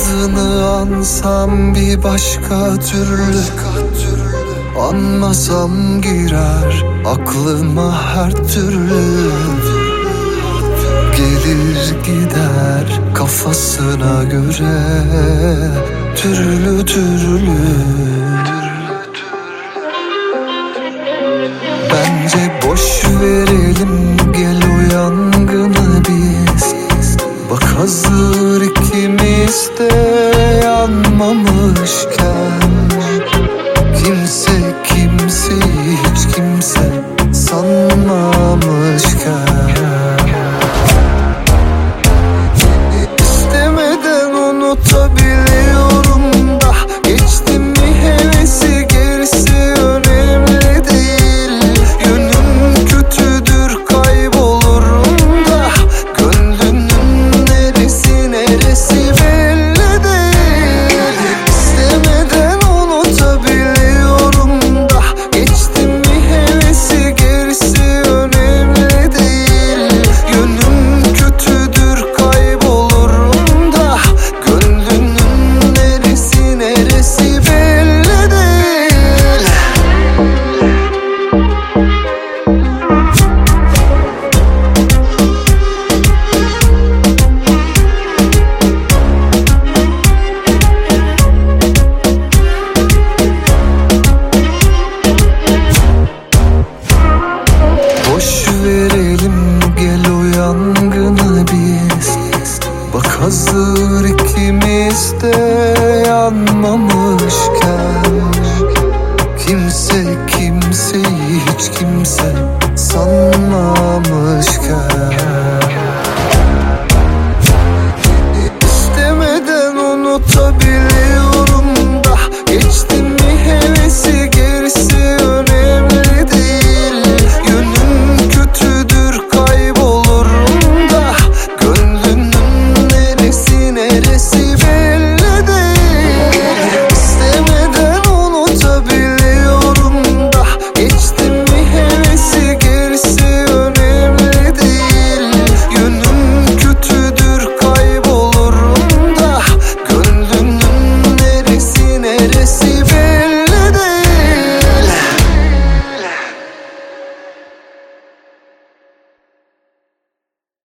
Adını ansam bir başka türlü. Anmasam girer aklıma her türlü. Gelir gider kafasına göre. Türlü türlü. Bence boş verelim gel hazır ikimiz de yanmamışken Bak hazır ikimiz de yanmamışken. Kimse kimseyi hiç kimse sanmamışken.